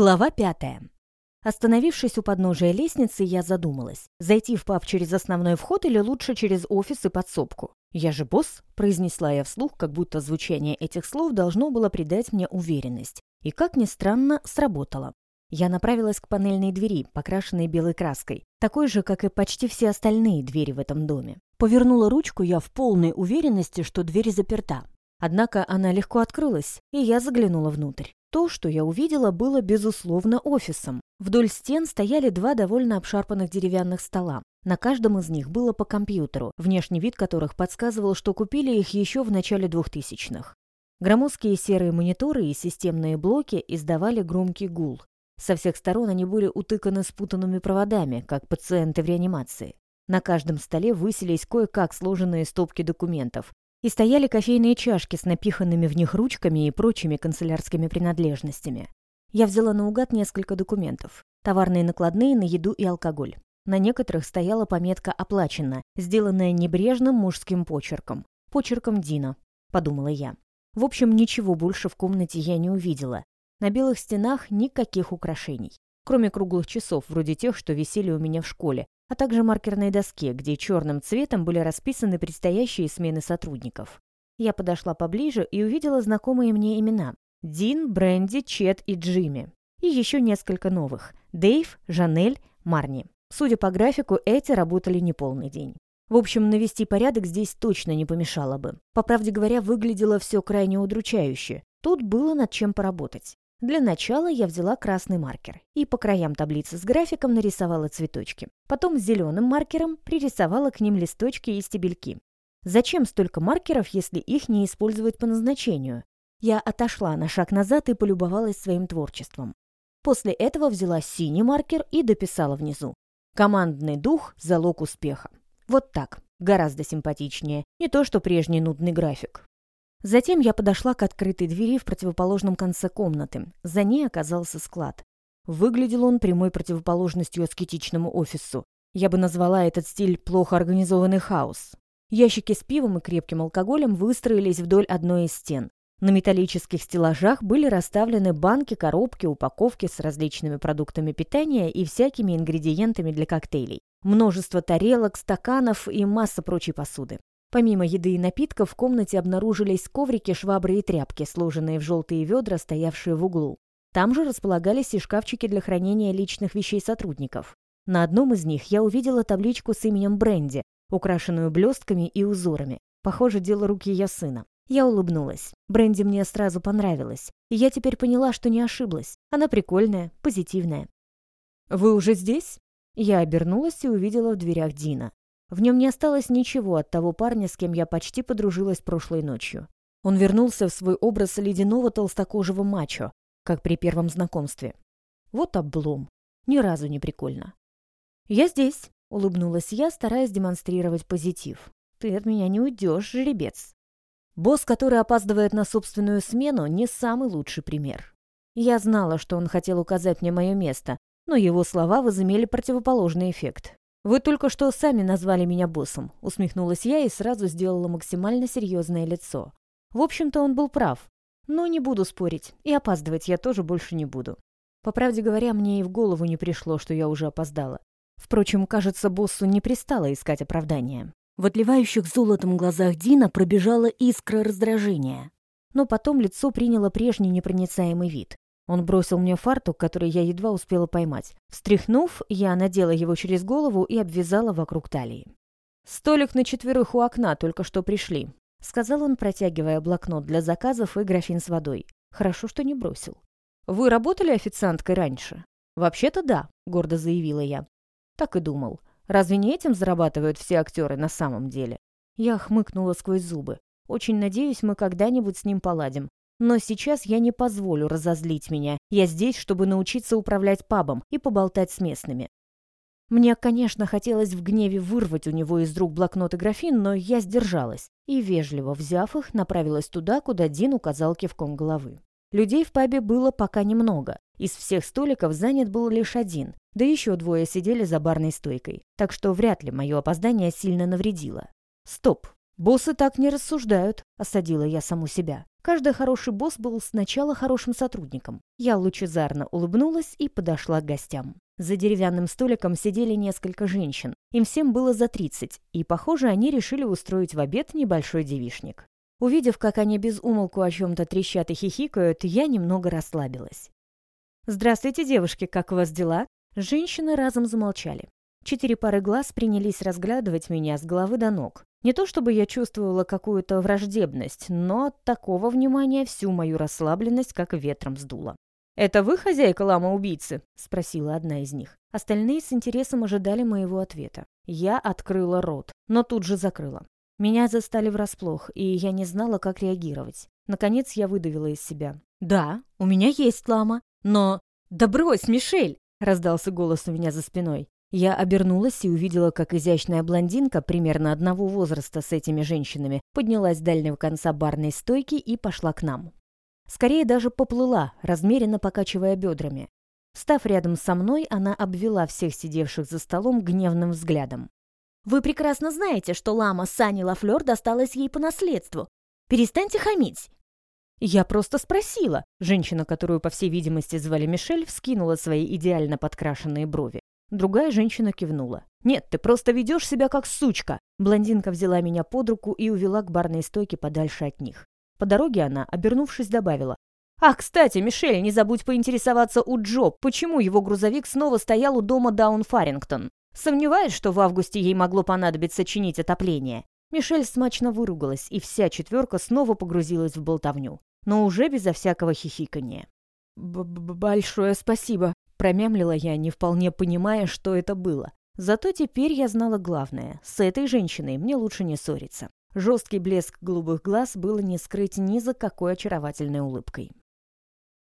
Глава пятая. Остановившись у подножия лестницы, я задумалась, зайти в паб через основной вход или лучше через офис и подсобку. «Я же босс», — произнесла я вслух, как будто звучание этих слов должно было придать мне уверенность. И, как ни странно, сработало. Я направилась к панельной двери, покрашенной белой краской, такой же, как и почти все остальные двери в этом доме. Повернула ручку я в полной уверенности, что дверь заперта. Однако она легко открылась, и я заглянула внутрь. То, что я увидела, было, безусловно, офисом. Вдоль стен стояли два довольно обшарпанных деревянных стола. На каждом из них было по компьютеру, внешний вид которых подсказывал, что купили их еще в начале 2000-х. Громоздкие серые мониторы и системные блоки издавали громкий гул. Со всех сторон они были утыканы спутанными проводами, как пациенты в реанимации. На каждом столе высились кое-как сложенные стопки документов, и стояли кофейные чашки с напиханными в них ручками и прочими канцелярскими принадлежностями. Я взяла наугад несколько документов. Товарные накладные на еду и алкоголь. На некоторых стояла пометка «Оплачено», сделанная небрежным мужским почерком. Почерком Дина, подумала я. В общем, ничего больше в комнате я не увидела. На белых стенах никаких украшений. Кроме круглых часов, вроде тех, что висели у меня в школе, а также маркерной доске, где черным цветом были расписаны предстоящие смены сотрудников. Я подошла поближе и увидела знакомые мне имена. Дин, Бренди, Чет и Джимми. И еще несколько новых. Дейв, Жанель, Марни. Судя по графику, эти работали неполный день. В общем, навести порядок здесь точно не помешало бы. По правде говоря, выглядело все крайне удручающе. Тут было над чем поработать. Для начала я взяла красный маркер и по краям таблицы с графиком нарисовала цветочки. Потом зеленым маркером пририсовала к ним листочки и стебельки. Зачем столько маркеров, если их не использовать по назначению? Я отошла на шаг назад и полюбовалась своим творчеством. После этого взяла синий маркер и дописала внизу. Командный дух – залог успеха. Вот так, гораздо симпатичнее. Не то, что прежний нудный график. Затем я подошла к открытой двери в противоположном конце комнаты. За ней оказался склад. Выглядел он прямой противоположностью аскетичному офису. Я бы назвала этот стиль плохо организованный хаос. Ящики с пивом и крепким алкоголем выстроились вдоль одной из стен. На металлических стеллажах были расставлены банки, коробки, упаковки с различными продуктами питания и всякими ингредиентами для коктейлей. Множество тарелок, стаканов и масса прочей посуды. Помимо еды и напитков в комнате обнаружились коврики, швабры и тряпки, сложенные в желтые ведра, стоявшие в углу. Там же располагались и шкафчики для хранения личных вещей сотрудников. На одном из них я увидела табличку с именем Бренди, украшенную блестками и узорами. Похоже, дело руки ее сына. Я улыбнулась. Бренди мне сразу понравилась. И я теперь поняла, что не ошиблась. Она прикольная, позитивная. «Вы уже здесь?» Я обернулась и увидела в дверях Дина. В нем не осталось ничего от того парня, с кем я почти подружилась прошлой ночью. Он вернулся в свой образ ледяного толстокожего мачо, как при первом знакомстве. Вот облом. Ни разу не прикольно. «Я здесь», — улыбнулась я, стараясь демонстрировать позитив. «Ты от меня не уйдешь, жеребец». Босс, который опаздывает на собственную смену, не самый лучший пример. Я знала, что он хотел указать мне мое место, но его слова возымели противоположный эффект. «Вы только что сами назвали меня боссом», — усмехнулась я и сразу сделала максимально серьезное лицо. В общем-то, он был прав. Но не буду спорить, и опаздывать я тоже больше не буду. По правде говоря, мне и в голову не пришло, что я уже опоздала. Впрочем, кажется, боссу не пристало искать оправдания. В отливающих золотом глазах Дина пробежала искра раздражения. Но потом лицо приняло прежний непроницаемый вид. Он бросил мне фартук, который я едва успела поймать. Встряхнув, я надела его через голову и обвязала вокруг талии. «Столик на четверых у окна только что пришли», — сказал он, протягивая блокнот для заказов и графин с водой. «Хорошо, что не бросил». «Вы работали официанткой раньше?» «Вообще-то да», — гордо заявила я. Так и думал. Разве не этим зарабатывают все актеры на самом деле? Я хмыкнула сквозь зубы. Очень надеюсь, мы когда-нибудь с ним поладим. Но сейчас я не позволю разозлить меня. Я здесь, чтобы научиться управлять пабом и поболтать с местными. Мне, конечно, хотелось в гневе вырвать у него из рук блокнот и графин, но я сдержалась и, вежливо взяв их, направилась туда, куда Дин указал кивком головы. Людей в пабе было пока немного. Из всех столиков занят был лишь один, да еще двое сидели за барной стойкой, так что вряд ли мое опоздание сильно навредило. Стоп! «Боссы так не рассуждают», — осадила я саму себя. Каждый хороший босс был сначала хорошим сотрудником. Я лучезарно улыбнулась и подошла к гостям. За деревянным столиком сидели несколько женщин. Им всем было за 30, и, похоже, они решили устроить в обед небольшой девишник. Увидев, как они без умолку о чем-то трещат и хихикают, я немного расслабилась. «Здравствуйте, девушки, как у вас дела?» Женщины разом замолчали. Четыре пары глаз принялись разглядывать меня с головы до ног. Не то чтобы я чувствовала какую-то враждебность, но от такого внимания всю мою расслабленность как ветром сдуло. «Это вы хозяйка лама-убийцы?» — спросила одна из них. Остальные с интересом ожидали моего ответа. Я открыла рот, но тут же закрыла. Меня застали врасплох, и я не знала, как реагировать. Наконец я выдавила из себя. «Да, у меня есть лама, но...» «Да брось, Мишель!» — раздался голос у меня за спиной. Я обернулась и увидела, как изящная блондинка примерно одного возраста с этими женщинами поднялась с дальнего конца барной стойки и пошла к нам. Скорее даже поплыла, размеренно покачивая бедрами. Став рядом со мной, она обвела всех сидевших за столом гневным взглядом. «Вы прекрасно знаете, что лама Сани Лафлёр досталась ей по наследству. Перестаньте хамить!» «Я просто спросила». Женщина, которую, по всей видимости, звали Мишель, вскинула свои идеально подкрашенные брови. Другая женщина кивнула. «Нет, ты просто ведешь себя как сучка!» Блондинка взяла меня под руку и увела к барной стойке подальше от них. По дороге она, обернувшись, добавила. «Ах, кстати, Мишель, не забудь поинтересоваться у Джо, почему его грузовик снова стоял у дома Даун Фарингтон. Сомневаюсь, что в августе ей могло понадобиться чинить отопление». Мишель смачно выругалась, и вся четверка снова погрузилась в болтовню, но уже безо всякого хихикания. Б -б «Большое спасибо», — промямлила я, не вполне понимая, что это было. Зато теперь я знала главное — с этой женщиной мне лучше не ссориться. Жесткий блеск голубых глаз было не скрыть ни за какой очаровательной улыбкой.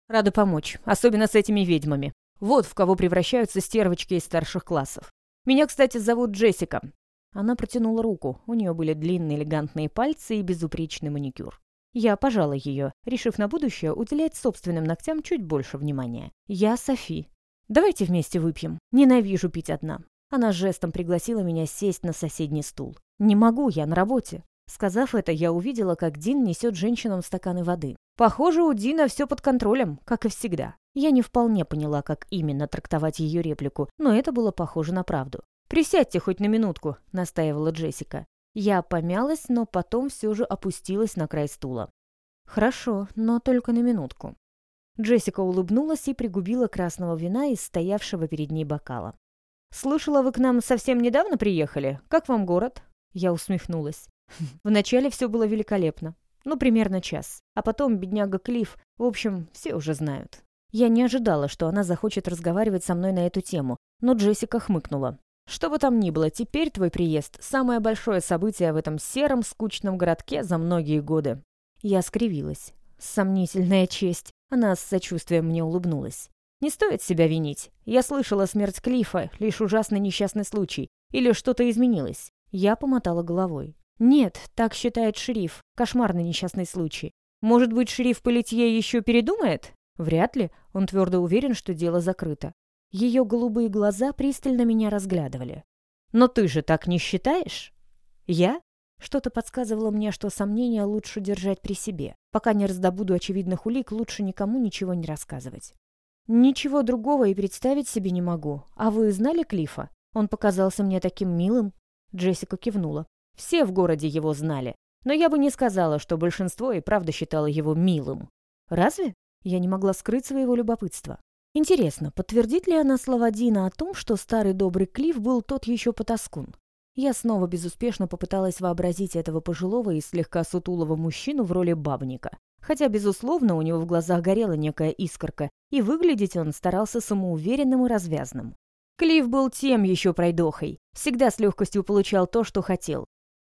«Рада помочь, особенно с этими ведьмами. Вот в кого превращаются стервочки из старших классов. Меня, кстати, зовут Джессика». Она протянула руку, у нее были длинные элегантные пальцы и безупречный маникюр. Я пожала ее, решив на будущее уделять собственным ногтям чуть больше внимания. «Я Софи. Давайте вместе выпьем. Ненавижу пить одна». Она жестом пригласила меня сесть на соседний стул. «Не могу, я на работе. Сказав это, я увидела, как Дин несет женщинам стаканы воды. Похоже, у Дина все под контролем, как и всегда. Я не вполне поняла, как именно трактовать ее реплику, но это было похоже на правду. «Присядьте хоть на минутку», — настаивала Джессика. Я помялась, но потом все же опустилась на край стула. «Хорошо, но только на минутку». Джессика улыбнулась и пригубила красного вина из стоявшего перед ней бокала. «Слышала, вы к нам совсем недавно приехали? Как вам город?» Я усмехнулась. Вначале все было великолепно. Ну, примерно час. А потом бедняга Клифф. В общем, все уже знают. Я не ожидала, что она захочет разговаривать со мной на эту тему, но Джессика хмыкнула. «Что бы там ни было, теперь твой приезд – самое большое событие в этом сером, скучном городке за многие годы». Я скривилась. Сомнительная честь. Она с сочувствием мне улыбнулась. «Не стоит себя винить. Я слышала смерть Клифа, лишь ужасный несчастный случай. Или что-то изменилось». Я помотала головой. «Нет, так считает шериф. Кошмарный несчастный случай. Может быть, шериф Полетье еще передумает? Вряд ли. Он твердо уверен, что дело закрыто. Ее голубые глаза пристально меня разглядывали. «Но ты же так не считаешь?» «Я?» Что-то подсказывало мне, что сомнения лучше держать при себе. Пока не раздобуду очевидных улик, лучше никому ничего не рассказывать. «Ничего другого и представить себе не могу. А вы знали Клифа? Он показался мне таким милым». Джессика кивнула. Все в городе его знали, но я бы не сказала, что большинство и правда считало его милым. Разве? Я не могла скрыть своего любопытства. Интересно, подтвердит ли она слова Дина о том, что старый добрый Клифф был тот еще потаскун? Я снова безуспешно попыталась вообразить этого пожилого и слегка сутулого мужчину в роли бабника. Хотя, безусловно, у него в глазах горела некая искорка, и выглядеть он старался самоуверенным и развязным. Клифф был тем еще пройдохой. Всегда с легкостью получал то, что хотел.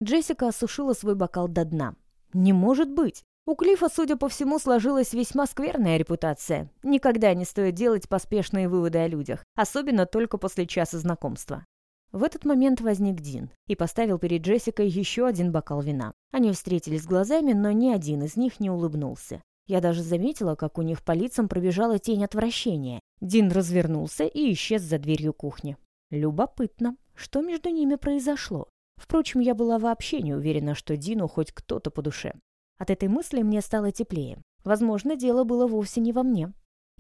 Джессика осушила свой бокал до дна. «Не может быть!» У Клифа, судя по всему, сложилась весьма скверная репутация. Никогда не стоит делать поспешные выводы о людях, особенно только после часа знакомства. В этот момент возник Дин и поставил перед Джессикой еще один бокал вина. Они встретились глазами, но ни один из них не улыбнулся. Я даже заметила, как у них по лицам пробежала тень отвращения. Дин развернулся и исчез за дверью кухни. Любопытно, что между ними произошло. Впрочем, я была вообще не уверена, что Дину хоть кто-то по душе. От этой мысли мне стало теплее. Возможно, дело было вовсе не во мне.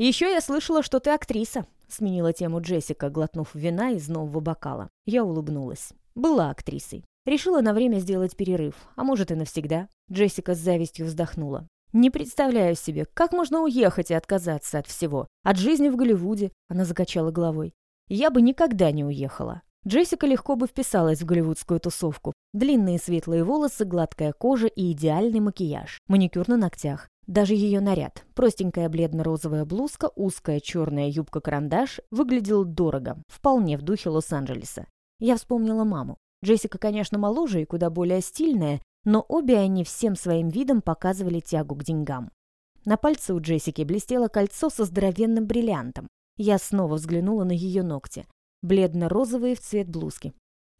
«Еще я слышала, что ты актриса», — сменила тему Джессика, глотнув вина из нового бокала. Я улыбнулась. «Была актрисой. Решила на время сделать перерыв, а может и навсегда». Джессика с завистью вздохнула. «Не представляю себе, как можно уехать и отказаться от всего. От жизни в Голливуде», — она закачала головой. «Я бы никогда не уехала. Джессика легко бы вписалась в голливудскую тусовку. Длинные светлые волосы, гладкая кожа и идеальный макияж. Маникюр на ногтях. Даже ее наряд, простенькая бледно-розовая блузка, узкая черная юбка-карандаш, выглядел дорого, вполне в духе Лос-Анджелеса. Я вспомнила маму. Джессика, конечно, моложе и куда более стильная, но обе они всем своим видом показывали тягу к деньгам. На пальце у Джессики блестело кольцо со здоровенным бриллиантом. Я снова взглянула на ее ногти бледно-розовые в цвет блузки.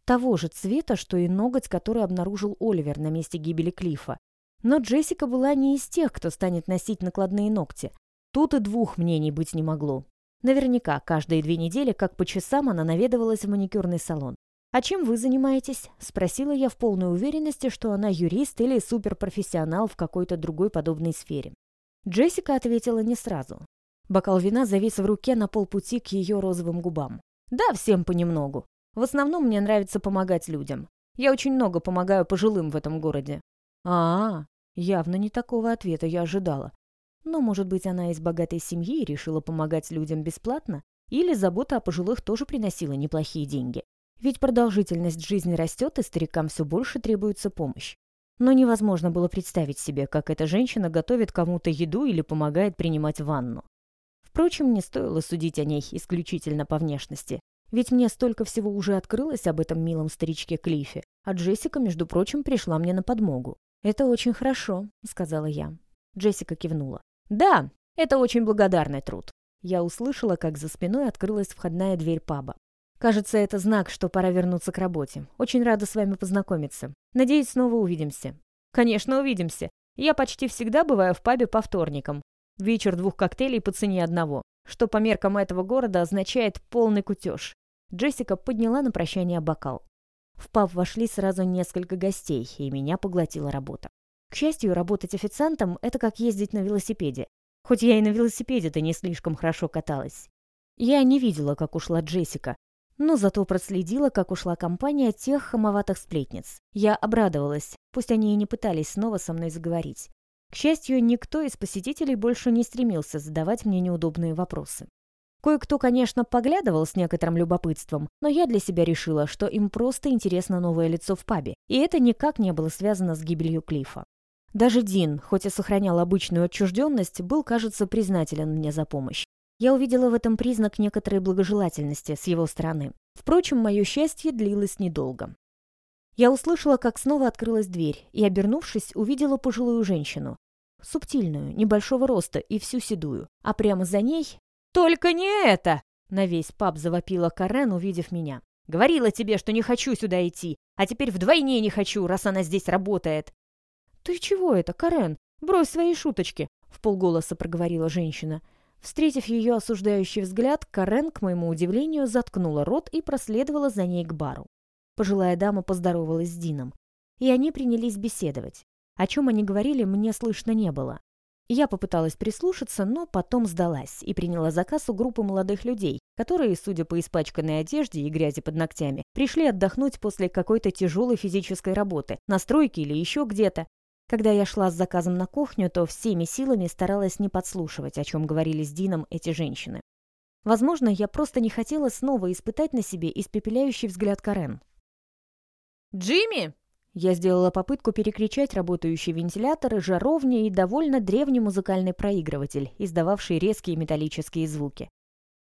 Того же цвета, что и ноготь, который обнаружил Оливер на месте гибели Клифа. Но Джессика была не из тех, кто станет носить накладные ногти. Тут и двух мнений быть не могло. Наверняка каждые две недели, как по часам, она наведывалась в маникюрный салон. «А чем вы занимаетесь?» – спросила я в полной уверенности, что она юрист или суперпрофессионал в какой-то другой подобной сфере. Джессика ответила не сразу. Бокал вина завис в руке на полпути к ее розовым губам. Да, всем понемногу. В основном мне нравится помогать людям. Я очень много помогаю пожилым в этом городе. А, -а, -а явно не такого ответа я ожидала. Но, может быть, она из богатой семьи и решила помогать людям бесплатно? Или забота о пожилых тоже приносила неплохие деньги? Ведь продолжительность жизни растет, и старикам все больше требуется помощь. Но невозможно было представить себе, как эта женщина готовит кому-то еду или помогает принимать ванну. Впрочем, не стоило судить о ней исключительно по внешности. Ведь мне столько всего уже открылось об этом милом старичке Клифе, а Джессика, между прочим, пришла мне на подмогу. «Это очень хорошо», — сказала я. Джессика кивнула. «Да, это очень благодарный труд». Я услышала, как за спиной открылась входная дверь паба. «Кажется, это знак, что пора вернуться к работе. Очень рада с вами познакомиться. Надеюсь, снова увидимся». «Конечно, увидимся. Я почти всегда бываю в пабе по вторникам. Вечер двух коктейлей по цене одного, что по меркам этого города означает полный кутеж. Джессика подняла на прощание бокал. В паб вошли сразу несколько гостей, и меня поглотила работа. К счастью, работать официантом – это как ездить на велосипеде. Хоть я и на велосипеде-то не слишком хорошо каталась. Я не видела, как ушла Джессика, но зато проследила, как ушла компания тех хамоватых сплетниц. Я обрадовалась, пусть они и не пытались снова со мной заговорить. К счастью, никто из посетителей больше не стремился задавать мне неудобные вопросы. Кое-кто, конечно, поглядывал с некоторым любопытством, но я для себя решила, что им просто интересно новое лицо в пабе, и это никак не было связано с гибелью Клифа. Даже Дин, хоть и сохранял обычную отчужденность, был, кажется, признателен мне за помощь. Я увидела в этом признак некоторой благожелательности с его стороны. Впрочем, мое счастье длилось недолго. Я услышала, как снова открылась дверь, и, обернувшись, увидела пожилую женщину. Субтильную, небольшого роста и всю седую. А прямо за ней... «Только не это!» На весь паб завопила Карен, увидев меня. «Говорила тебе, что не хочу сюда идти, а теперь вдвойне не хочу, раз она здесь работает». «Ты чего это, Карен? Брось свои шуточки!» В полголоса проговорила женщина. Встретив ее осуждающий взгляд, Карен, к моему удивлению, заткнула рот и проследовала за ней к бару. Пожилая дама поздоровалась с Дином. И они принялись беседовать. О чем они говорили, мне слышно не было. Я попыталась прислушаться, но потом сдалась и приняла заказ у группы молодых людей, которые, судя по испачканной одежде и грязи под ногтями, пришли отдохнуть после какой-то тяжелой физической работы, на стройке или еще где-то. Когда я шла с заказом на кухню, то всеми силами старалась не подслушивать, о чем говорили с Дином эти женщины. Возможно, я просто не хотела снова испытать на себе испепеляющий взгляд Карен. «Джимми!» Я сделала попытку перекричать работающие вентиляторы, жаровни и довольно древний музыкальный проигрыватель, издававший резкие металлические звуки.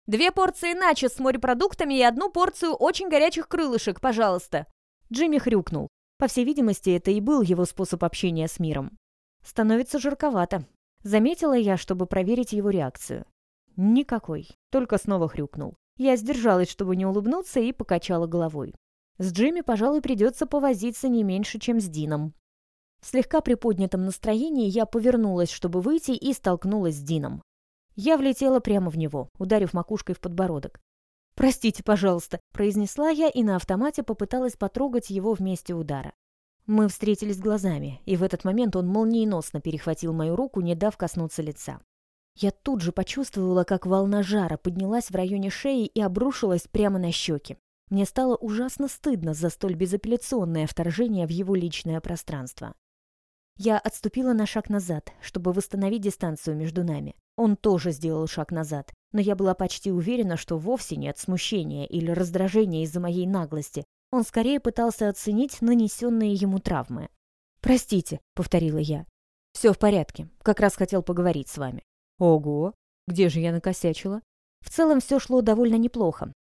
«Две порции начос с морепродуктами и одну порцию очень горячих крылышек, пожалуйста!» Джимми хрюкнул. По всей видимости, это и был его способ общения с миром. «Становится жарковато», — заметила я, чтобы проверить его реакцию. Никакой, только снова хрюкнул. Я сдержалась, чтобы не улыбнуться, и покачала головой. С Джимми, пожалуй, придется повозиться не меньше, чем с Дином. В слегка приподнятом настроении я повернулась, чтобы выйти, и столкнулась с Дином. Я влетела прямо в него, ударив макушкой в подбородок. «Простите, пожалуйста», — произнесла я и на автомате попыталась потрогать его в месте удара. Мы встретились глазами, и в этот момент он молниеносно перехватил мою руку, не дав коснуться лица. Я тут же почувствовала, как волна жара поднялась в районе шеи и обрушилась прямо на щеки. Мне стало ужасно стыдно за столь безапелляционное вторжение в его личное пространство. Я отступила на шаг назад, чтобы восстановить дистанцию между нами. Он тоже сделал шаг назад, но я была почти уверена, что вовсе нет смущения или раздражения из-за моей наглости. Он скорее пытался оценить нанесенные ему травмы. «Простите», — повторила я. «Все в порядке. Как раз хотел поговорить с вами». «Ого! Где же я накосячила?» В целом все шло довольно неплохо.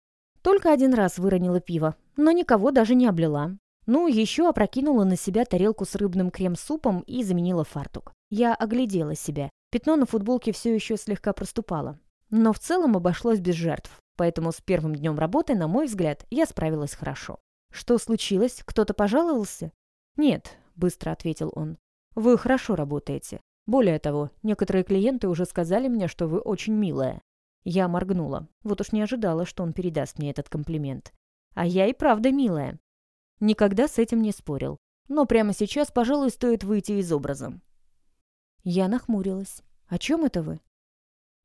Только один раз выронила пиво, но никого даже не облила. Ну, еще опрокинула на себя тарелку с рыбным крем-супом и заменила фартук. Я оглядела себя. Пятно на футболке все еще слегка проступало. Но в целом обошлось без жертв. Поэтому с первым днем работы, на мой взгляд, я справилась хорошо. «Что случилось? Кто-то пожаловался?» «Нет», — быстро ответил он. «Вы хорошо работаете. Более того, некоторые клиенты уже сказали мне, что вы очень милая. Я моргнула. Вот уж не ожидала, что он передаст мне этот комплимент. А я и правда милая. Никогда с этим не спорил. Но прямо сейчас, пожалуй, стоит выйти из образа. Я нахмурилась. «О чем это вы?»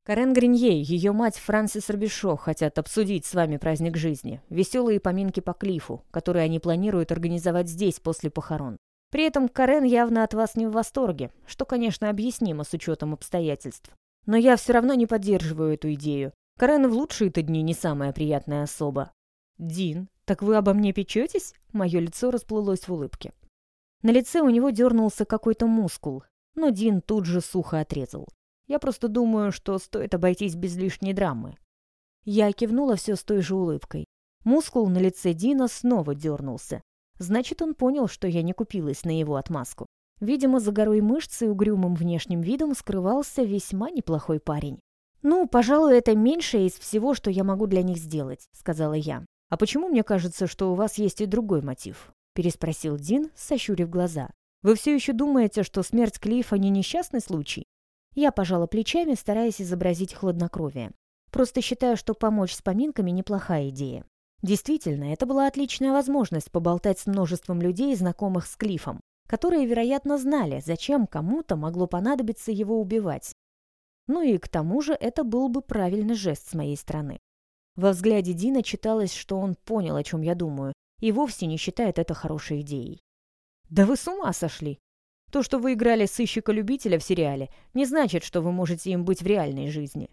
«Карен Гринье, ее мать Франсис Робишо хотят обсудить с вами праздник жизни. Веселые поминки по Клифу, которые они планируют организовать здесь после похорон. При этом Карен явно от вас не в восторге, что, конечно, объяснимо с учетом обстоятельств. Но я все равно не поддерживаю эту идею. Карен в лучшие-то дни не самая приятная особа. Дин, так вы обо мне печетесь? Мое лицо расплылось в улыбке. На лице у него дернулся какой-то мускул, но Дин тут же сухо отрезал. Я просто думаю, что стоит обойтись без лишней драмы. Я кивнула все с той же улыбкой. Мускул на лице Дина снова дернулся. Значит, он понял, что я не купилась на его отмазку. Видимо, за горой мышц и угрюмым внешним видом скрывался весьма неплохой парень. «Ну, пожалуй, это меньшее из всего, что я могу для них сделать», — сказала я. «А почему мне кажется, что у вас есть и другой мотив?» — переспросил Дин, сощурив глаза. «Вы все еще думаете, что смерть Клифа не несчастный случай?» Я пожала плечами, стараясь изобразить хладнокровие. Просто считаю, что помочь с поминками – неплохая идея. Действительно, это была отличная возможность поболтать с множеством людей, знакомых с Клифом которые, вероятно, знали, зачем кому-то могло понадобиться его убивать. Ну и к тому же это был бы правильный жест с моей стороны. Во взгляде Дина читалось, что он понял, о чем я думаю, и вовсе не считает это хорошей идеей. «Да вы с ума сошли! То, что вы играли сыщика-любителя в сериале, не значит, что вы можете им быть в реальной жизни».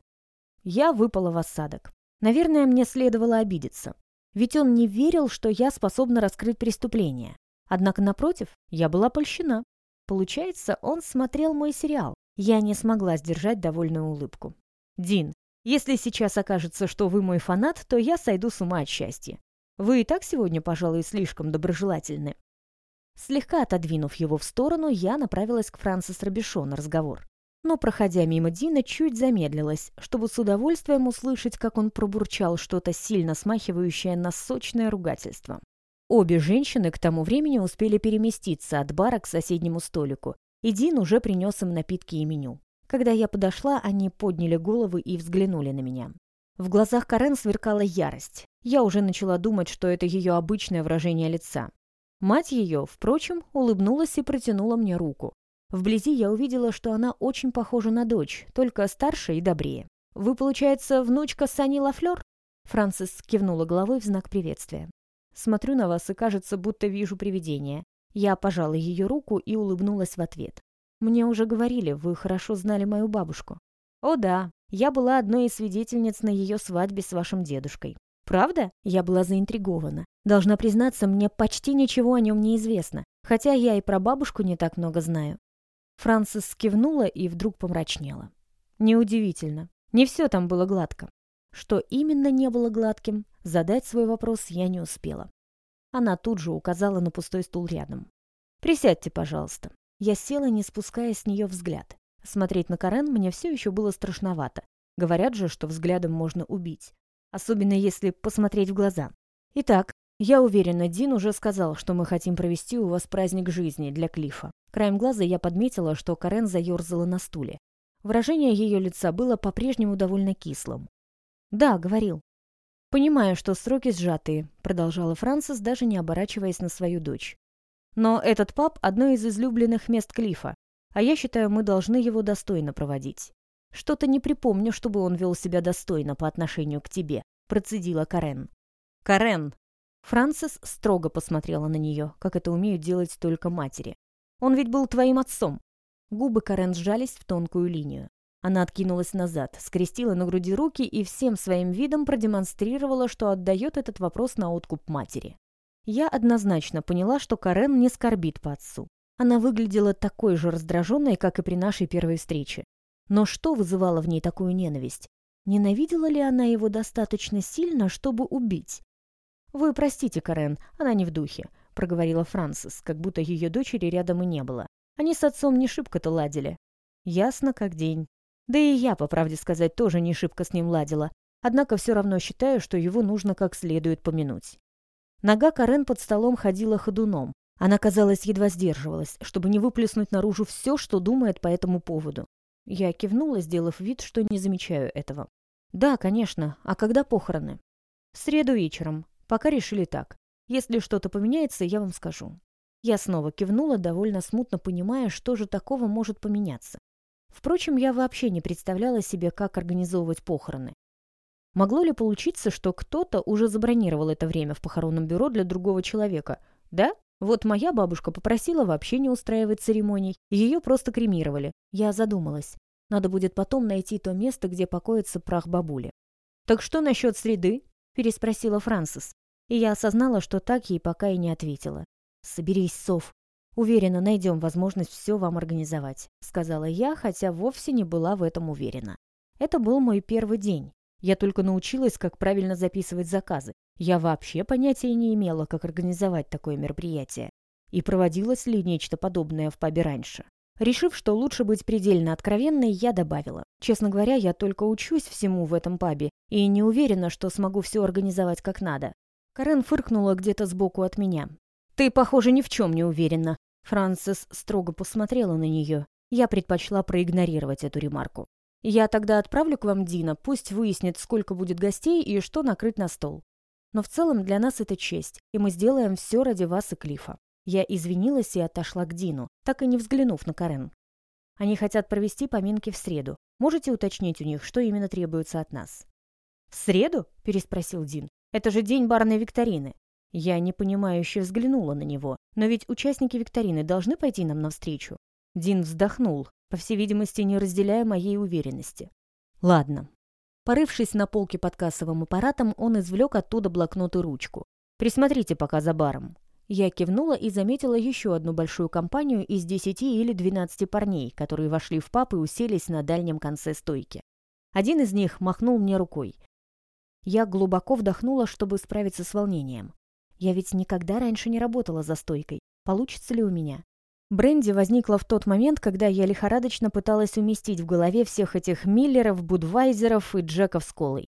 Я выпала в осадок. Наверное, мне следовало обидеться. Ведь он не верил, что я способна раскрыть преступление. Однако, напротив, я была польщена. Получается, он смотрел мой сериал. Я не смогла сдержать довольную улыбку. «Дин, если сейчас окажется, что вы мой фанат, то я сойду с ума от счастья. Вы и так сегодня, пожалуй, слишком доброжелательны». Слегка отодвинув его в сторону, я направилась к Франсис Робишо на разговор. Но, проходя мимо Дина, чуть замедлилась, чтобы с удовольствием услышать, как он пробурчал что-то сильно смахивающее на сочное ругательство. Обе женщины к тому времени успели переместиться от бара к соседнему столику, и Дин уже принес им напитки и меню. Когда я подошла, они подняли головы и взглянули на меня. В глазах Карен сверкала ярость. Я уже начала думать, что это ее обычное выражение лица. Мать ее, впрочем, улыбнулась и протянула мне руку. Вблизи я увидела, что она очень похожа на дочь, только старше и добрее. «Вы, получается, внучка Сани Лафлер?» Франсис кивнула головой в знак приветствия. Смотрю на вас и кажется, будто вижу привидение. Я пожала ее руку и улыбнулась в ответ. Мне уже говорили, вы хорошо знали мою бабушку. О да, я была одной из свидетельниц на ее свадьбе с вашим дедушкой. Правда? Я была заинтригована. Должна признаться, мне почти ничего о нем не известно, хотя я и про бабушку не так много знаю. Франсис кивнула и вдруг помрачнела. Неудивительно. Не все там было гладко. Что именно не было гладким, задать свой вопрос я не успела. Она тут же указала на пустой стул рядом. «Присядьте, пожалуйста». Я села, не спуская с нее взгляд. Смотреть на Карен мне все еще было страшновато. Говорят же, что взглядом можно убить. Особенно если посмотреть в глаза. Итак, я уверена, Дин уже сказал, что мы хотим провести у вас праздник жизни для Клифа. Краем глаза я подметила, что Карен заерзала на стуле. Выражение ее лица было по-прежнему довольно кислым. «Да, говорил». «Понимаю, что сроки сжатые», — продолжала Франсис, даже не оборачиваясь на свою дочь. «Но этот паб — одно из излюбленных мест Клифа, а я считаю, мы должны его достойно проводить. Что-то не припомню, чтобы он вел себя достойно по отношению к тебе», — процедила Карен. «Карен!» Франсис строго посмотрела на нее, как это умеют делать только матери. «Он ведь был твоим отцом!» Губы Карен сжались в тонкую линию. Она откинулась назад, скрестила на груди руки и всем своим видом продемонстрировала, что отдает этот вопрос на откуп матери. Я однозначно поняла, что Карен не скорбит по отцу. Она выглядела такой же раздраженной, как и при нашей первой встрече. Но что вызывало в ней такую ненависть? Ненавидела ли она его достаточно сильно, чтобы убить? «Вы простите, Карен, она не в духе», — проговорила Франсис, как будто ее дочери рядом и не было. Они с отцом не шибко-то ладили. Ясно как день. Да и я, по правде сказать, тоже не шибко с ним ладила. Однако все равно считаю, что его нужно как следует помянуть. Нога Карен под столом ходила ходуном. Она, казалось, едва сдерживалась, чтобы не выплеснуть наружу все, что думает по этому поводу. Я кивнула, сделав вид, что не замечаю этого. «Да, конечно. А когда похороны?» «В среду вечером. Пока решили так. Если что-то поменяется, я вам скажу». Я снова кивнула, довольно смутно понимая, что же такого может поменяться. Впрочем, я вообще не представляла себе, как организовывать похороны. Могло ли получиться, что кто-то уже забронировал это время в похоронном бюро для другого человека? Да? Вот моя бабушка попросила вообще не устраивать церемоний, ее просто кремировали. Я задумалась. Надо будет потом найти то место, где покоится прах бабули. «Так что насчет среды?» – переспросила Франсис. И я осознала, что так ей пока и не ответила. «Соберись, Сов. Уверена, найдем возможность все вам организовать», — сказала я, хотя вовсе не была в этом уверена. Это был мой первый день. Я только научилась, как правильно записывать заказы. Я вообще понятия не имела, как организовать такое мероприятие. И проводилось ли нечто подобное в пабе раньше. Решив, что лучше быть предельно откровенной, я добавила. Честно говоря, я только учусь всему в этом пабе и не уверена, что смогу все организовать как надо. Карен фыркнула где-то сбоку от меня. «Ты, похоже, ни в чем не уверена», Франсис строго посмотрела на нее. Я предпочла проигнорировать эту ремарку. «Я тогда отправлю к вам Дина, пусть выяснит, сколько будет гостей и что накрыть на стол. Но в целом для нас это честь, и мы сделаем все ради вас и Клифа». Я извинилась и отошла к Дину, так и не взглянув на Карен. Они хотят провести поминки в среду. Можете уточнить у них, что именно требуется от нас?» «В среду?» – переспросил Дин. «Это же день барной викторины. Я непонимающе взглянула на него. Но ведь участники викторины должны пойти нам навстречу. Дин вздохнул, по всей видимости, не разделяя моей уверенности. Ладно. Порывшись на полке под кассовым аппаратом, он извлек оттуда блокнот и ручку. «Присмотрите пока за баром». Я кивнула и заметила еще одну большую компанию из десяти или двенадцати парней, которые вошли в паб и уселись на дальнем конце стойки. Один из них махнул мне рукой. Я глубоко вдохнула, чтобы справиться с волнением. Я ведь никогда раньше не работала за стойкой. Получится ли у меня? Бренди возникла в тот момент, когда я лихорадочно пыталась уместить в голове всех этих Миллеров, Будвайзеров и Джеков с колой.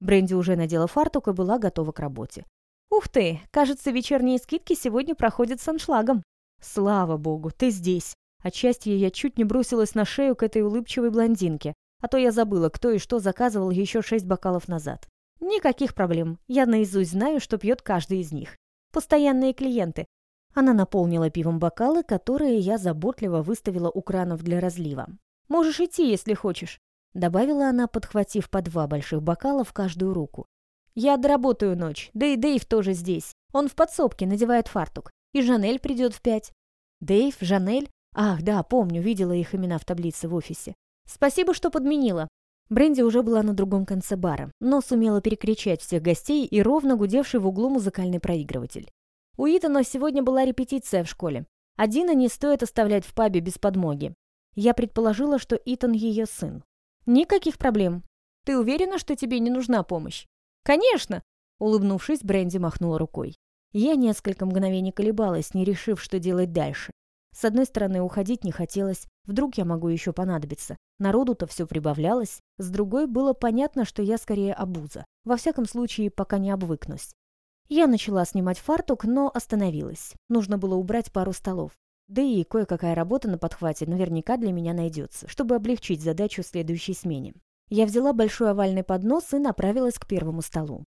Бренди уже надела фартук и была готова к работе. «Ух ты! Кажется, вечерние скидки сегодня проходят с аншлагом». «Слава богу, ты здесь!» От счастья я чуть не бросилась на шею к этой улыбчивой блондинке, а то я забыла, кто и что заказывал еще шесть бокалов назад. Никаких проблем. Я наизусть знаю, что пьет каждый из них. Постоянные клиенты. Она наполнила пивом бокалы, которые я заботливо выставила у кранов для разлива. «Можешь идти, если хочешь», — добавила она, подхватив по два больших бокала в каждую руку. «Я доработаю ночь, да и Дэйв тоже здесь. Он в подсобке надевает фартук. И Жанель придет в пять». «Дэйв, Жанель? Ах, да, помню, видела их имена в таблице в офисе. Спасибо, что подменила. Бренди уже была на другом конце бара, но сумела перекричать всех гостей и ровно гудевший в углу музыкальный проигрыватель. У Итана сегодня была репетиция в школе. А Дина не стоит оставлять в пабе без подмоги. Я предположила, что Итан ее сын. Никаких проблем. Ты уверена, что тебе не нужна помощь? Конечно! Улыбнувшись, Бренди махнула рукой. Я несколько мгновений колебалась, не решив, что делать дальше. С одной стороны, уходить не хотелось, вдруг я могу еще понадобиться. Народу-то все прибавлялось. С другой, было понятно, что я скорее обуза. Во всяком случае, пока не обвыкнусь. Я начала снимать фартук, но остановилась. Нужно было убрать пару столов. Да и кое-какая работа на подхвате наверняка для меня найдется, чтобы облегчить задачу следующей смене. Я взяла большой овальный поднос и направилась к первому столу.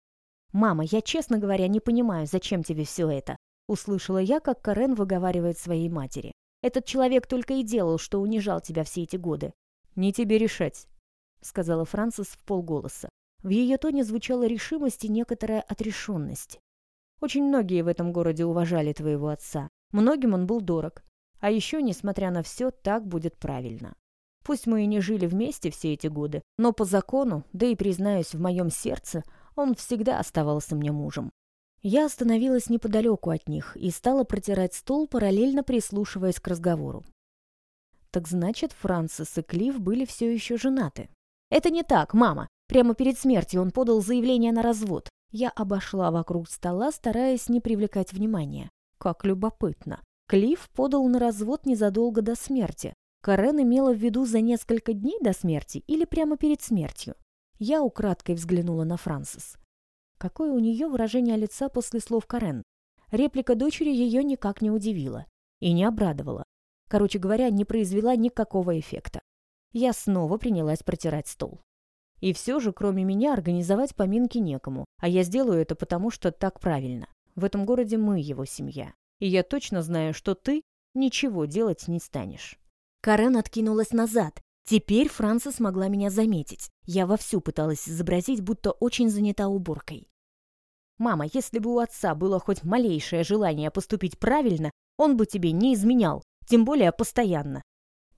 «Мама, я, честно говоря, не понимаю, зачем тебе все это?» Услышала я, как Карен выговаривает своей матери. «Этот человек только и делал, что унижал тебя все эти годы». «Не тебе решать», — сказала Франсис в полголоса. В ее тоне звучала решимость и некоторая отрешенность. «Очень многие в этом городе уважали твоего отца. Многим он был дорог. А еще, несмотря на все, так будет правильно. Пусть мы и не жили вместе все эти годы, но по закону, да и, признаюсь, в моем сердце, он всегда оставался мне мужем. Я остановилась неподалеку от них и стала протирать стол, параллельно прислушиваясь к разговору. Так значит, Франсис и Клифф были все еще женаты. Это не так, мама. Прямо перед смертью он подал заявление на развод. Я обошла вокруг стола, стараясь не привлекать внимания. Как любопытно. Клифф подал на развод незадолго до смерти. Карен имела в виду за несколько дней до смерти или прямо перед смертью. Я украдкой взглянула на Франсис. Какое у нее выражение лица после слов Карен? Реплика дочери ее никак не удивила и не обрадовала. Короче говоря, не произвела никакого эффекта. Я снова принялась протирать стол. И все же, кроме меня, организовать поминки некому, а я сделаю это потому, что так правильно. В этом городе мы его семья. И я точно знаю, что ты ничего делать не станешь. Карен откинулась назад. Теперь Франца смогла меня заметить. Я вовсю пыталась изобразить, будто очень занята уборкой. «Мама, если бы у отца было хоть малейшее желание поступить правильно, он бы тебе не изменял, тем более постоянно».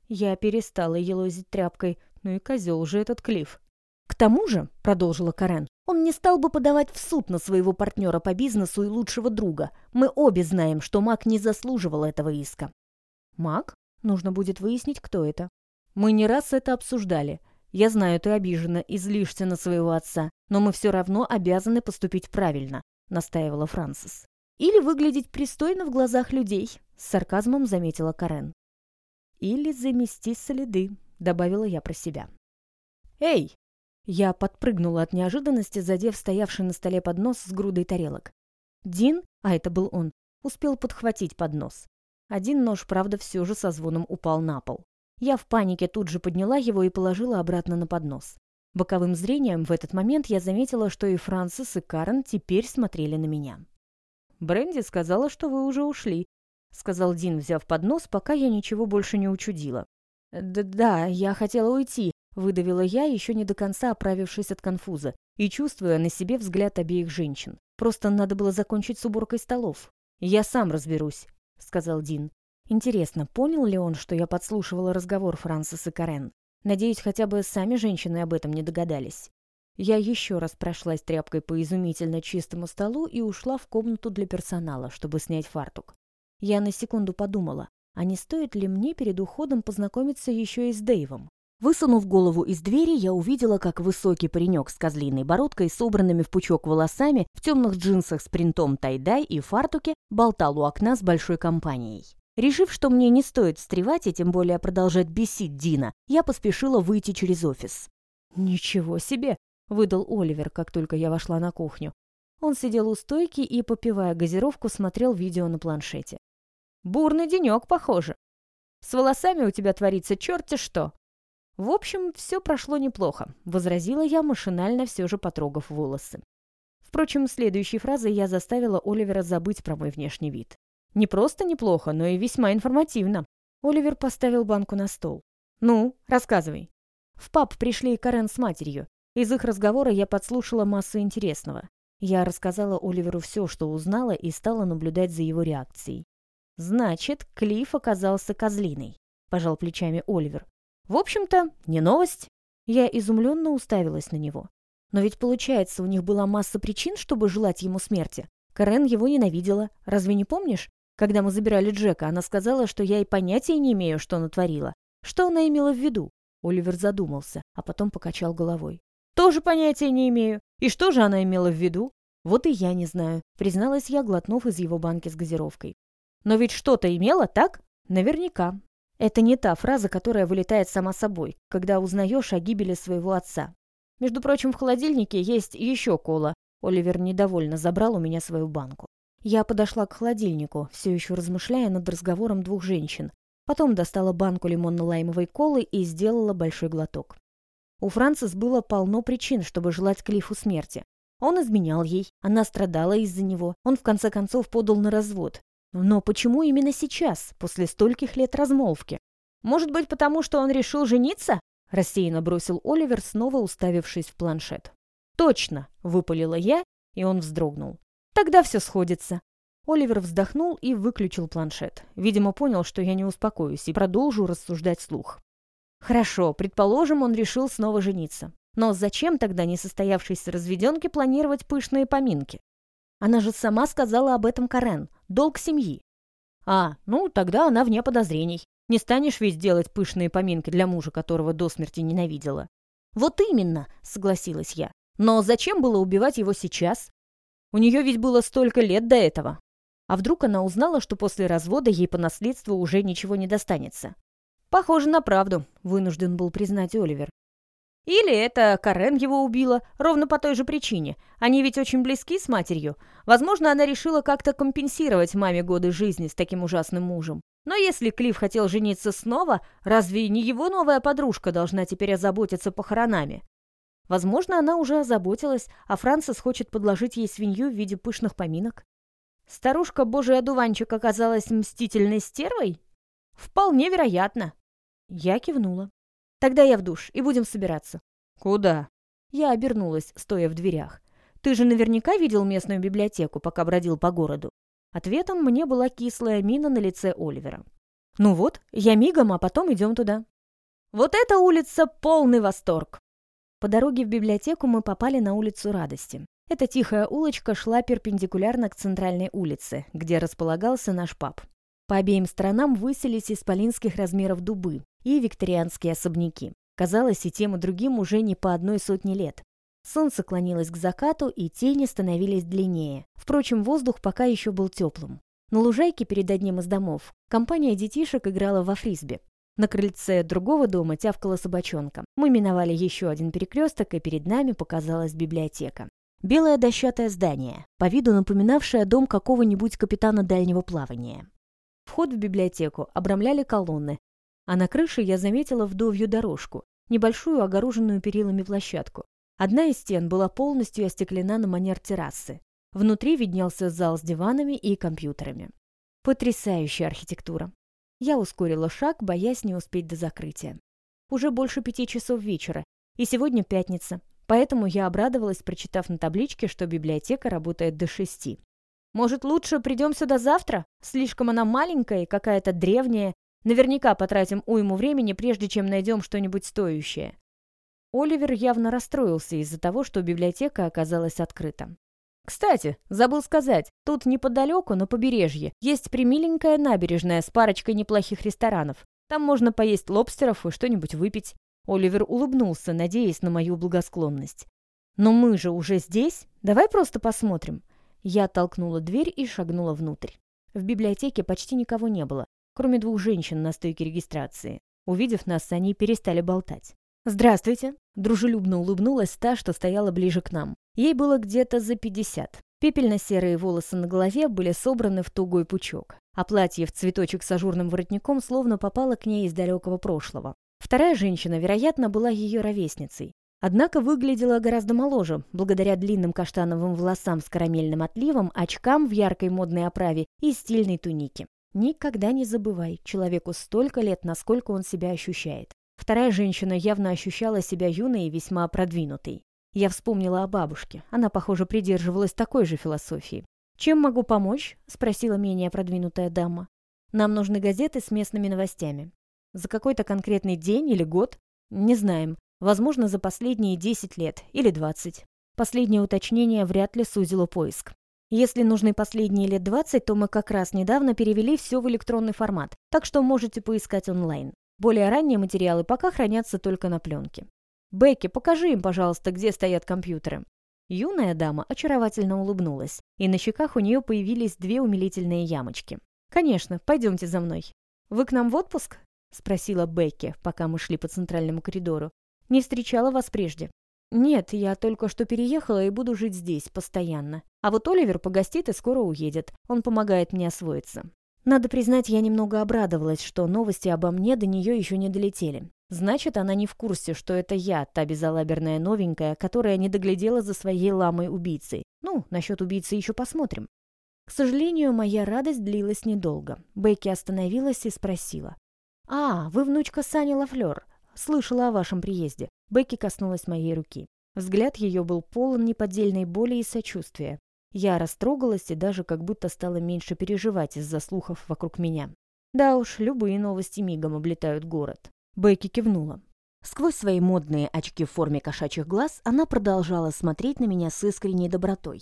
Я перестала елозить тряпкой, ну и козел же этот Клифф. «К тому же», — продолжила Карен, — «он не стал бы подавать в суд на своего партнера по бизнесу и лучшего друга. Мы обе знаем, что Мак не заслуживал этого иска». «Мак?» Нужно будет выяснить, кто это. Мы не раз это обсуждали. Я знаю, ты обижена и злишься на своего отца, но мы все равно обязаны поступить правильно», — настаивала Франсис. «Или выглядеть пристойно в глазах людей», — с сарказмом заметила Карен. «Или замести следы», — добавила я про себя. «Эй!» Я подпрыгнула от неожиданности, задев стоявший на столе поднос с грудой тарелок. Дин, а это был он, успел подхватить поднос. Один нож, правда, все же со звоном упал на пол. Я в панике тут же подняла его и положила обратно на поднос. Боковым зрением в этот момент я заметила, что и Франсис, и Карен теперь смотрели на меня. «Бренди сказала, что вы уже ушли», — сказал Дин, взяв поднос, пока я ничего больше не учудила. «Да, я хотела уйти», — выдавила я, еще не до конца оправившись от конфуза, и чувствуя на себе взгляд обеих женщин. Просто надо было закончить с уборкой столов. «Я сам разберусь», — сказал Дин. «Интересно, понял ли он, что я подслушивала разговор Франсис и Карен? Надеюсь, хотя бы сами женщины об этом не догадались». Я еще раз прошлась тряпкой по изумительно чистому столу и ушла в комнату для персонала, чтобы снять фартук. Я на секунду подумала, а не стоит ли мне перед уходом познакомиться еще и с Дэйвом? Высунув голову из двери, я увидела, как высокий паренек с козлиной бородкой, собранными в пучок волосами, в темных джинсах с принтом тай-дай и фартуке, болтал у окна с большой компанией. Решив, что мне не стоит встревать и тем более продолжать бесить Дина, я поспешила выйти через офис. «Ничего себе!» — выдал Оливер, как только я вошла на кухню. Он сидел у стойки и, попивая газировку, смотрел видео на планшете. «Бурный денек, похоже. С волосами у тебя творится черти что!» «В общем, все прошло неплохо», — возразила я, машинально все же потрогав волосы. Впрочем, следующей фразой я заставила Оливера забыть про мой внешний вид. Не просто неплохо, но и весьма информативно. Оливер поставил банку на стол. «Ну, рассказывай». В паб пришли Карен с матерью. Из их разговора я подслушала массу интересного. Я рассказала Оливеру все, что узнала, и стала наблюдать за его реакцией. «Значит, Клифф оказался козлиной», — пожал плечами Оливер. В общем-то, не новость. Я изумленно уставилась на него. Но ведь получается, у них была масса причин, чтобы желать ему смерти. Карен его ненавидела. Разве не помнишь? Когда мы забирали Джека, она сказала, что я и понятия не имею, что натворила. Что она имела в виду? Оливер задумался, а потом покачал головой. Тоже понятия не имею. И что же она имела в виду? Вот и я не знаю, призналась я, глотнув из его банки с газировкой. Но ведь что-то имела, так? Наверняка. Это не та фраза, которая вылетает сама собой, когда узнаешь о гибели своего отца. Между прочим, в холодильнике есть еще кола. Оливер недовольно забрал у меня свою банку. Я подошла к холодильнику, все еще размышляя над разговором двух женщин. Потом достала банку лимонно-лаймовой колы и сделала большой глоток. У Франсис было полно причин, чтобы желать Клиффу смерти. Он изменял ей, она страдала из-за него, он в конце концов подал на развод. Но почему именно сейчас, после стольких лет размолвки? Может быть, потому что он решил жениться? Рассеянно бросил Оливер, снова уставившись в планшет. «Точно!» — выпалила я, и он вздрогнул. «Тогда все сходится». Оливер вздохнул и выключил планшет. Видимо, понял, что я не успокоюсь, и продолжу рассуждать слух. Хорошо, предположим, он решил снова жениться. Но зачем тогда несостоявшейся разведенке планировать пышные поминки? Она же сама сказала об этом Карен. Долг семьи. А, ну, тогда она вне подозрений. Не станешь ведь делать пышные поминки для мужа, которого до смерти ненавидела. Вот именно, согласилась я. Но зачем было убивать его сейчас? У нее ведь было столько лет до этого. А вдруг она узнала, что после развода ей по наследству уже ничего не достанется? Похоже на правду, вынужден был признать Оливер. Или это Карен его убила, ровно по той же причине. Они ведь очень близки с матерью. Возможно, она решила как-то компенсировать маме годы жизни с таким ужасным мужем. Но если Клифф хотел жениться снова, разве не его новая подружка должна теперь озаботиться похоронами? Возможно, она уже озаботилась, а Франсис хочет подложить ей свинью в виде пышных поминок. Старушка Божий одуванчик оказалась мстительной стервой? Вполне вероятно. Я кивнула. Тогда я в душ, и будем собираться. Куда? Я обернулась, стоя в дверях. Ты же наверняка видел местную библиотеку, пока бродил по городу. Ответом мне была кислая мина на лице Оливера. «Ну вот, я мигом, а потом идем туда». «Вот эта улица — полный восторг!» По дороге в библиотеку мы попали на улицу Радости. Эта тихая улочка шла перпендикулярно к центральной улице, где располагался наш паб. По обеим сторонам высились исполинских размеров дубы и викторианские особняки. Казалось, и тем и другим уже не по одной сотне лет. Солнце клонилось к закату, и тени становились длиннее. Впрочем, воздух пока еще был теплым. На лужайке перед одним из домов компания детишек играла во фрисби. На крыльце другого дома тявкала собачонка. Мы миновали еще один перекресток, и перед нами показалась библиотека. Белое дощатое здание, по виду напоминавшее дом какого-нибудь капитана дальнего плавания. Вход в библиотеку обрамляли колонны, а на крыше я заметила вдовью дорожку, небольшую огороженную перилами площадку. Одна из стен была полностью остеклена на манер террасы. Внутри виднелся зал с диванами и компьютерами. Потрясающая архитектура. Я ускорила шаг, боясь не успеть до закрытия. Уже больше пяти часов вечера, и сегодня пятница, поэтому я обрадовалась, прочитав на табличке, что библиотека работает до шести. Может, лучше придем сюда завтра? Слишком она маленькая и какая-то древняя. Наверняка потратим уйму времени, прежде чем найдем что-нибудь стоящее. Оливер явно расстроился из-за того, что библиотека оказалась открыта. Кстати, забыл сказать, тут неподалеку, на побережье, есть примиленькая набережная с парочкой неплохих ресторанов. Там можно поесть лобстеров и что-нибудь выпить. Оливер улыбнулся, надеясь на мою благосклонность. «Но мы же уже здесь. Давай просто посмотрим». Я толкнула дверь и шагнула внутрь. В библиотеке почти никого не было, кроме двух женщин на стойке регистрации. Увидев нас, они перестали болтать. «Здравствуйте!» – дружелюбно улыбнулась та, что стояла ближе к нам. Ей было где-то за пятьдесят. Пепельно-серые волосы на голове были собраны в тугой пучок, а платье в цветочек с ажурным воротником словно попало к ней из далекого прошлого. Вторая женщина, вероятно, была ее ровесницей. Однако выглядела гораздо моложе, благодаря длинным каштановым волосам с карамельным отливом, очкам в яркой модной оправе и стильной тунике. Никогда не забывай, человеку столько лет, насколько он себя ощущает. Вторая женщина явно ощущала себя юной и весьма продвинутой. Я вспомнила о бабушке. Она, похоже, придерживалась такой же философии. «Чем могу помочь?» – спросила менее продвинутая дама. «Нам нужны газеты с местными новостями. За какой-то конкретный день или год? Не знаем. Возможно, за последние 10 лет или 20. Последнее уточнение вряд ли сузило поиск. Если нужны последние лет 20, то мы как раз недавно перевели все в электронный формат, так что можете поискать онлайн. Более ранние материалы пока хранятся только на пленке. «Бекки, покажи им, пожалуйста, где стоят компьютеры». Юная дама очаровательно улыбнулась, и на щеках у нее появились две умилительные ямочки. «Конечно, пойдемте за мной». «Вы к нам в отпуск?» — спросила Бекки, пока мы шли по центральному коридору. «Не встречала вас прежде». «Нет, я только что переехала и буду жить здесь постоянно. А вот Оливер погостит и скоро уедет. Он помогает мне освоиться. Надо признать, я немного обрадовалась, что новости обо мне до нее еще не долетели. Значит, она не в курсе, что это я, та безалаберная новенькая, которая не доглядела за своей ламой-убийцей. Ну, насчет убийцы еще посмотрим. К сожалению, моя радость длилась недолго. Бекки остановилась и спросила. «А, вы внучка Сани Лафлёр. Слышала о вашем приезде». Бекки коснулась моей руки. Взгляд ее был полон неподдельной боли и сочувствия. Я растрогалась и даже как будто стала меньше переживать из-за слухов вокруг меня. Да уж, любые новости мигом облетают город. Бекки кивнула. Сквозь свои модные очки в форме кошачьих глаз она продолжала смотреть на меня с искренней добротой.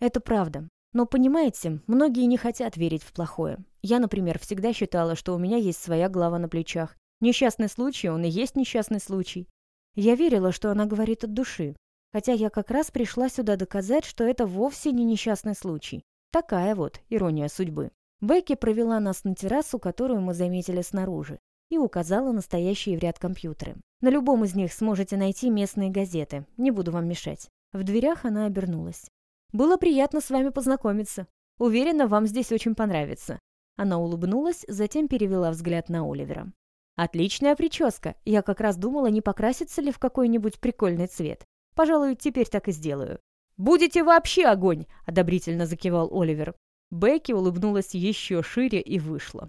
Это правда. Но, понимаете, многие не хотят верить в плохое. Я, например, всегда считала, что у меня есть своя голова на плечах. Несчастный случай, он и есть несчастный случай. Я верила, что она говорит от души. Хотя я как раз пришла сюда доказать, что это вовсе не несчастный случай. Такая вот ирония судьбы. Бекки провела нас на террасу, которую мы заметили снаружи и указала настоящие в ряд компьютеры. На любом из них сможете найти местные газеты. Не буду вам мешать. В дверях она обернулась. «Было приятно с вами познакомиться. Уверена, вам здесь очень понравится». Она улыбнулась, затем перевела взгляд на Оливера. «Отличная прическа. Я как раз думала, не покраситься ли в какой-нибудь прикольный цвет. Пожалуй, теперь так и сделаю». «Будете вообще огонь!» – одобрительно закивал Оливер. Бекки улыбнулась еще шире и вышла.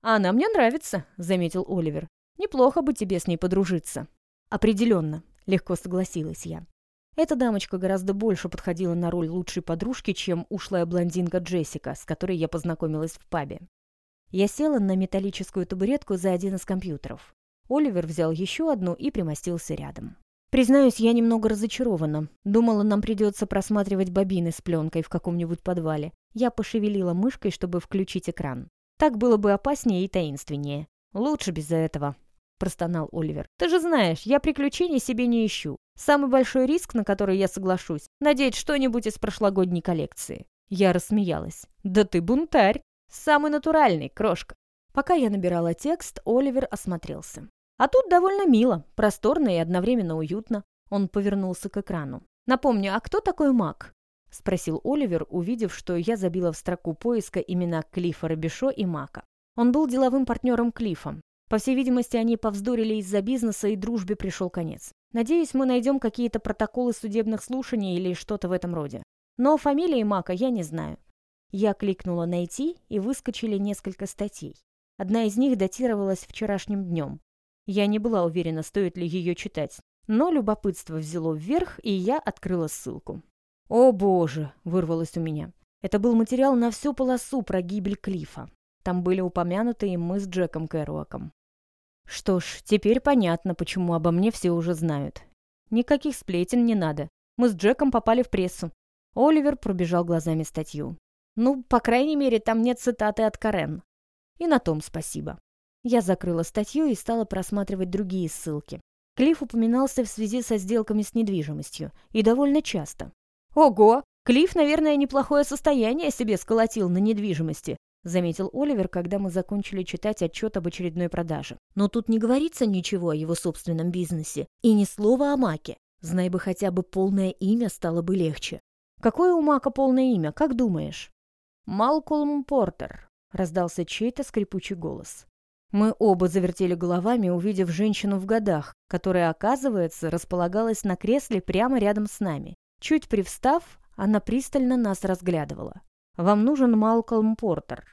«Она мне нравится», — заметил Оливер. «Неплохо бы тебе с ней подружиться». «Определенно», — легко согласилась я. Эта дамочка гораздо больше подходила на роль лучшей подружки, чем ушлая блондинка Джессика, с которой я познакомилась в пабе. Я села на металлическую табуретку за один из компьютеров. Оливер взял еще одну и примостился рядом. Признаюсь, я немного разочарована. Думала, нам придется просматривать бобины с пленкой в каком-нибудь подвале. Я пошевелила мышкой, чтобы включить экран. Так было бы опаснее и таинственнее. Лучше без этого», — простонал Оливер. «Ты же знаешь, я приключений себе не ищу. Самый большой риск, на который я соглашусь, надеть что-нибудь из прошлогодней коллекции». Я рассмеялась. «Да ты бунтарь! Самый натуральный, крошка!» Пока я набирала текст, Оливер осмотрелся. «А тут довольно мило, просторно и одновременно уютно». Он повернулся к экрану. «Напомню, а кто такой маг?» — спросил Оливер, увидев, что я забила в строку поиска имена Клиффа Робишо и Мака. Он был деловым партнером Клиффа. По всей видимости, они повздорили из-за бизнеса, и дружбе пришел конец. Надеюсь, мы найдем какие-то протоколы судебных слушаний или что-то в этом роде. Но фамилии Мака я не знаю. Я кликнула «Найти», и выскочили несколько статей. Одна из них датировалась вчерашним днем. Я не была уверена, стоит ли ее читать. Но любопытство взяло вверх, и я открыла ссылку. «О боже!» — вырвалось у меня. Это был материал на всю полосу про гибель Клифа. Там были упомянуты и мы с Джеком Кэруаком. Что ж, теперь понятно, почему обо мне все уже знают. Никаких сплетен не надо. Мы с Джеком попали в прессу. Оливер пробежал глазами статью. Ну, по крайней мере, там нет цитаты от Карен. И на том спасибо. Я закрыла статью и стала просматривать другие ссылки. Клифф упоминался в связи со сделками с недвижимостью, и довольно часто. «Ого! Клифф, наверное, неплохое состояние себе сколотил на недвижимости», заметил Оливер, когда мы закончили читать отчет об очередной продаже. «Но тут не говорится ничего о его собственном бизнесе и ни слова о Маке. Знай бы хотя бы полное имя, стало бы легче». «Какое у Мака полное имя, как думаешь?» «Малкольм Портер», — раздался чей-то скрипучий голос. Мы оба завертели головами, увидев женщину в годах, которая, оказывается, располагалась на кресле прямо рядом с нами. Чуть привстав, она пристально нас разглядывала. «Вам нужен Малкольм Портер»,